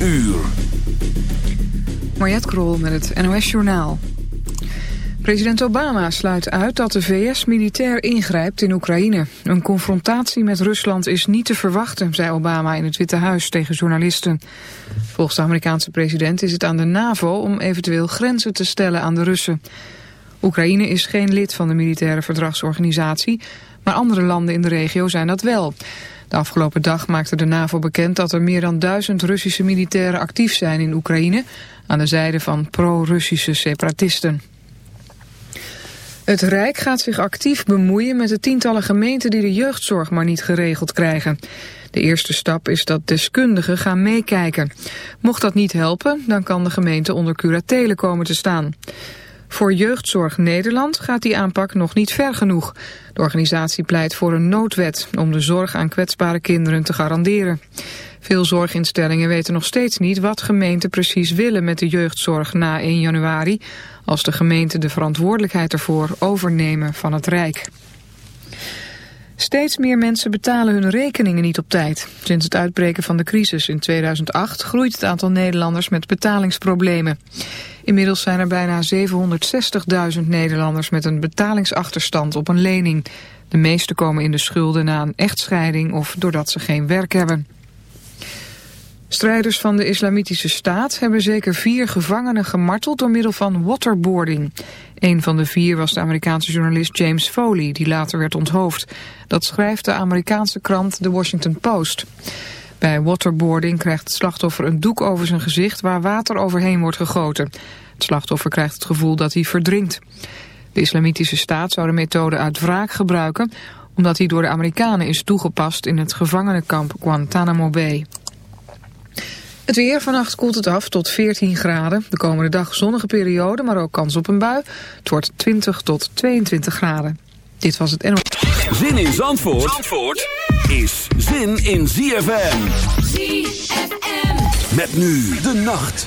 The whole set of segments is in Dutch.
uur. Mariette Krol met het NOS Journaal. President Obama sluit uit dat de VS militair ingrijpt in Oekraïne. Een confrontatie met Rusland is niet te verwachten, zei Obama in het Witte Huis tegen journalisten. Volgens de Amerikaanse president is het aan de NAVO om eventueel grenzen te stellen aan de Russen. Oekraïne is geen lid van de militaire verdragsorganisatie, maar andere landen in de regio zijn dat wel. De afgelopen dag maakte de NAVO bekend dat er meer dan duizend Russische militairen actief zijn in Oekraïne aan de zijde van pro-Russische separatisten. Het Rijk gaat zich actief bemoeien met de tientallen gemeenten die de jeugdzorg maar niet geregeld krijgen. De eerste stap is dat deskundigen gaan meekijken. Mocht dat niet helpen, dan kan de gemeente onder curatele komen te staan. Voor Jeugdzorg Nederland gaat die aanpak nog niet ver genoeg. De organisatie pleit voor een noodwet om de zorg aan kwetsbare kinderen te garanderen. Veel zorginstellingen weten nog steeds niet wat gemeenten precies willen met de jeugdzorg na 1 januari, als de gemeenten de verantwoordelijkheid ervoor overnemen van het Rijk. Steeds meer mensen betalen hun rekeningen niet op tijd. Sinds het uitbreken van de crisis in 2008 groeit het aantal Nederlanders met betalingsproblemen. Inmiddels zijn er bijna 760.000 Nederlanders met een betalingsachterstand op een lening. De meeste komen in de schulden na een echtscheiding of doordat ze geen werk hebben. Strijders van de Islamitische Staat hebben zeker vier gevangenen gemarteld door middel van waterboarding. Een van de vier was de Amerikaanse journalist James Foley, die later werd onthoofd. Dat schrijft de Amerikaanse krant The Washington Post. Bij waterboarding krijgt het slachtoffer een doek over zijn gezicht waar water overheen wordt gegoten. Het slachtoffer krijgt het gevoel dat hij verdrinkt. De Islamitische Staat zou de methode uit wraak gebruiken... omdat hij door de Amerikanen is toegepast in het gevangenenkamp Guantanamo Bay. Het weer vannacht koelt het af tot 14 graden. De komende dag zonnige periode, maar ook kans op een bui. Het wordt 20 tot 22 graden. Dit was het NO. Zin in Zandvoort, Zandvoort is zin in ZFM. ZFM. Met nu de nacht.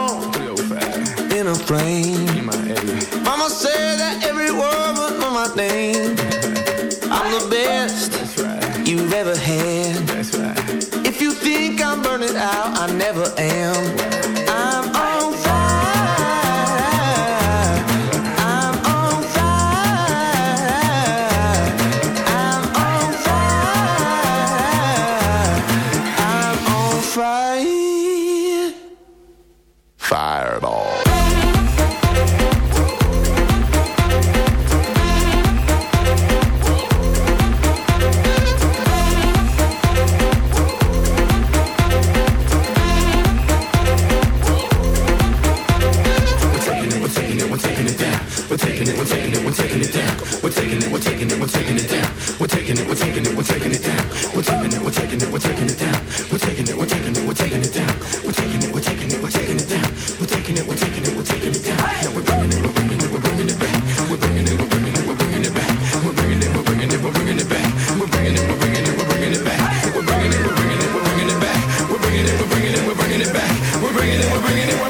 bringing it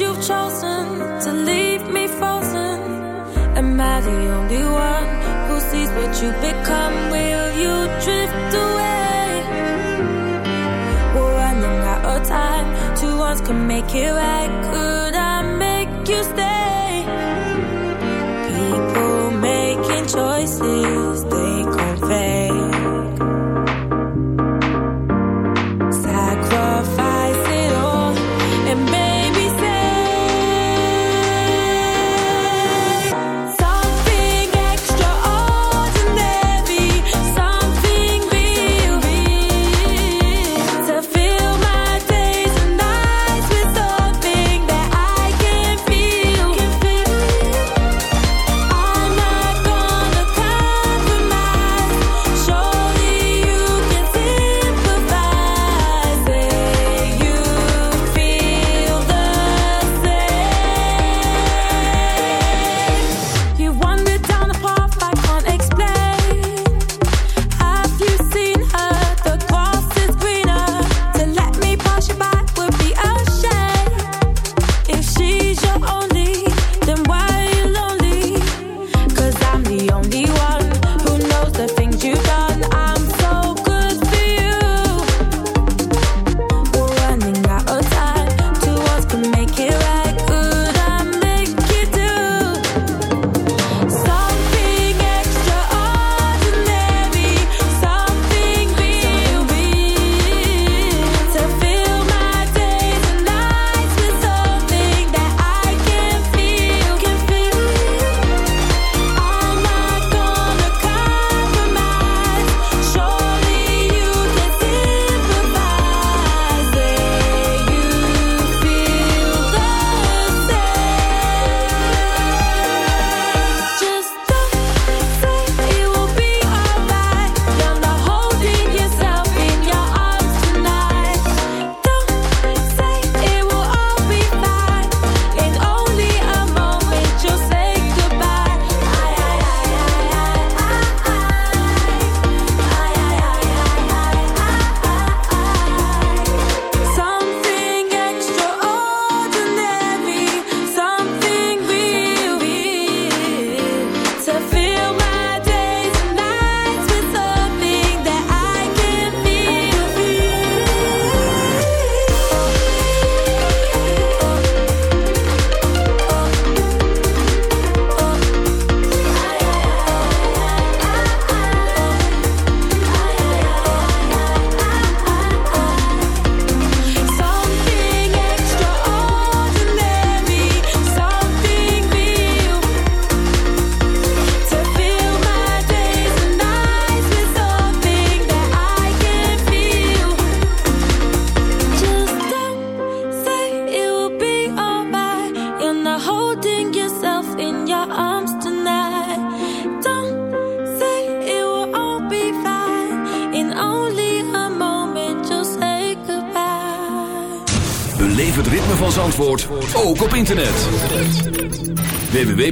you've chosen to leave me frozen. Am I the only one who sees what you become? Will you drift away? We're running out of time. Two ones can make it right. Could I make you stay?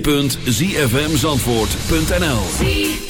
www.zfmzandvoort.nl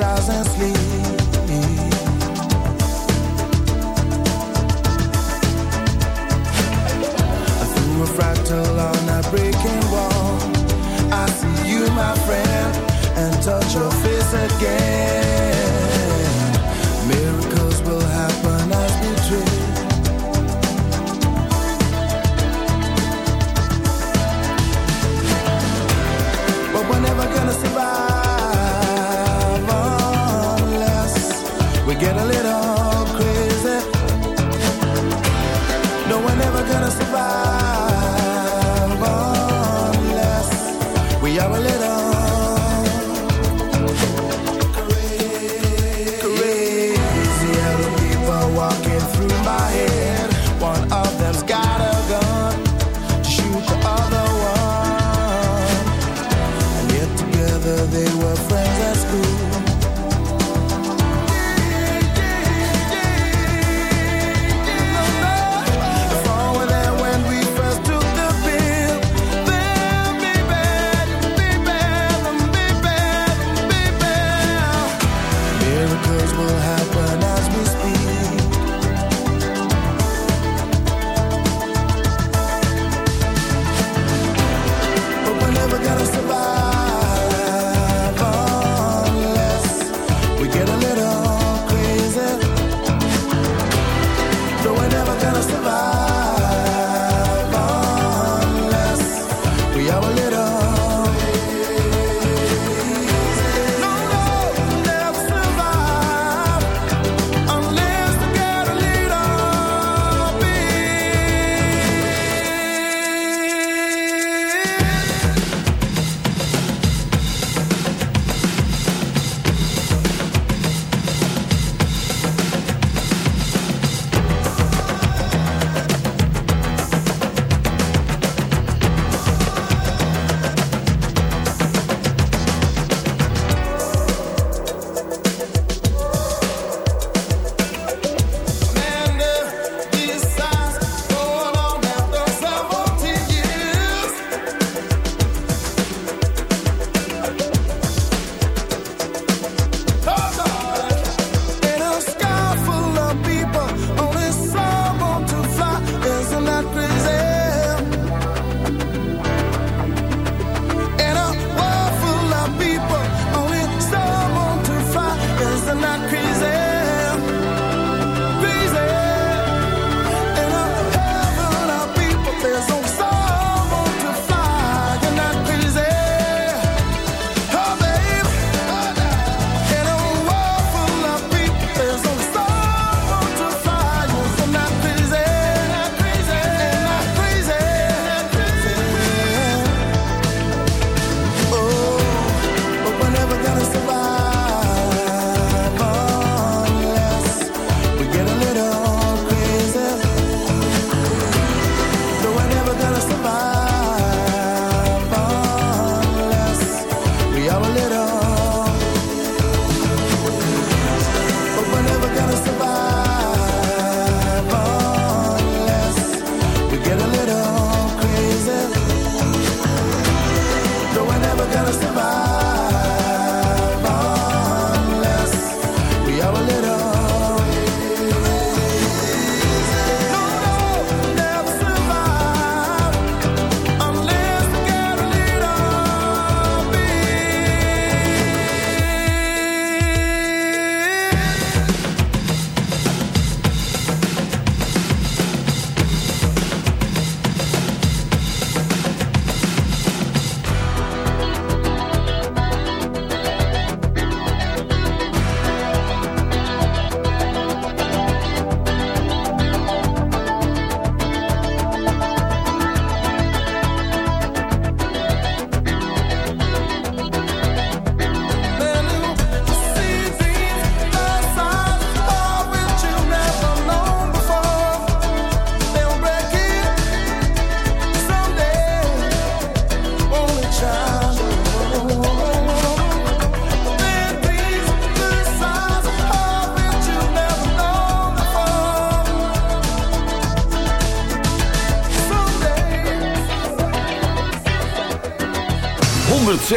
thousand sleep.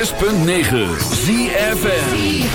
106.9 ZFN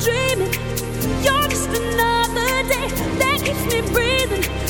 dreaming. You're just another day that keeps me breathing.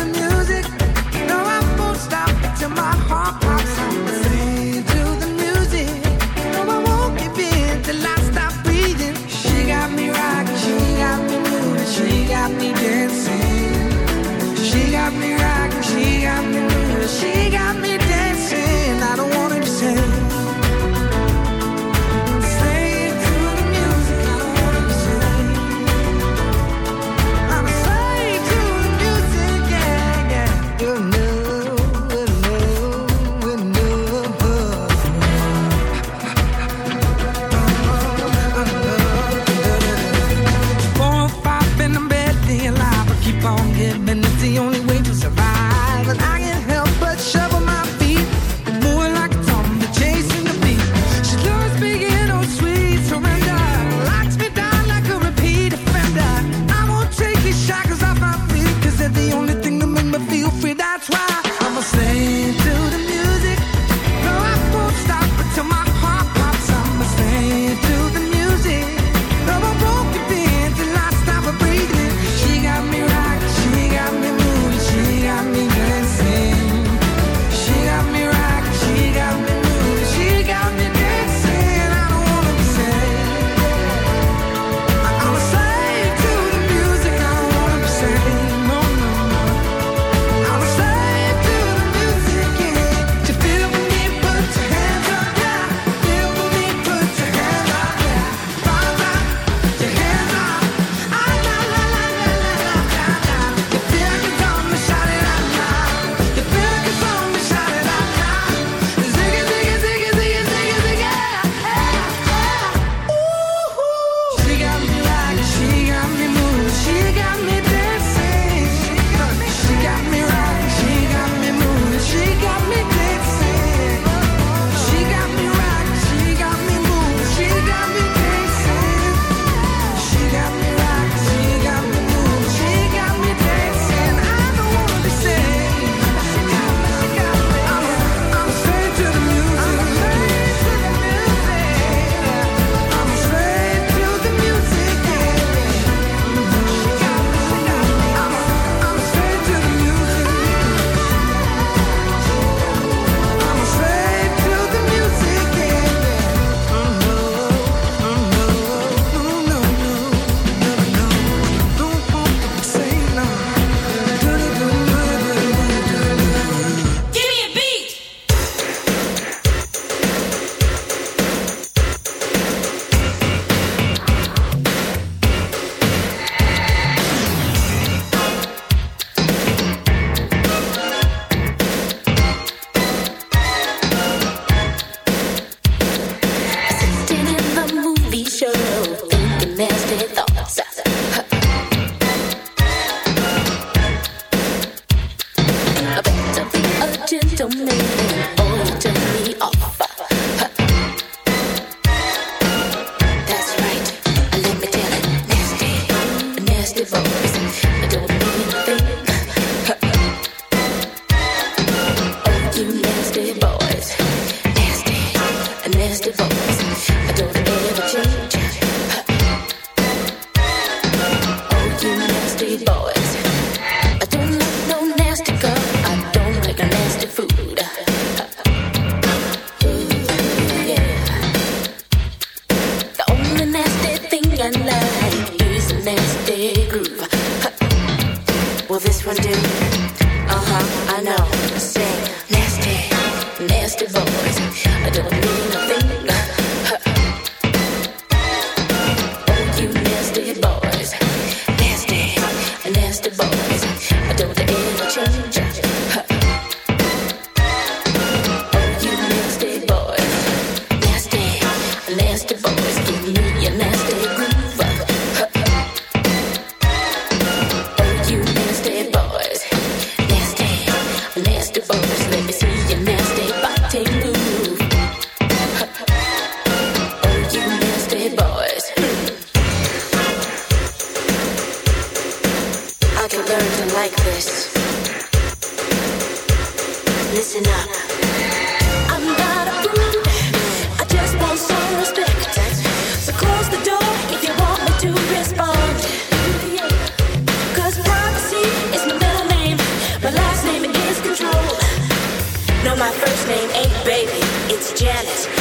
the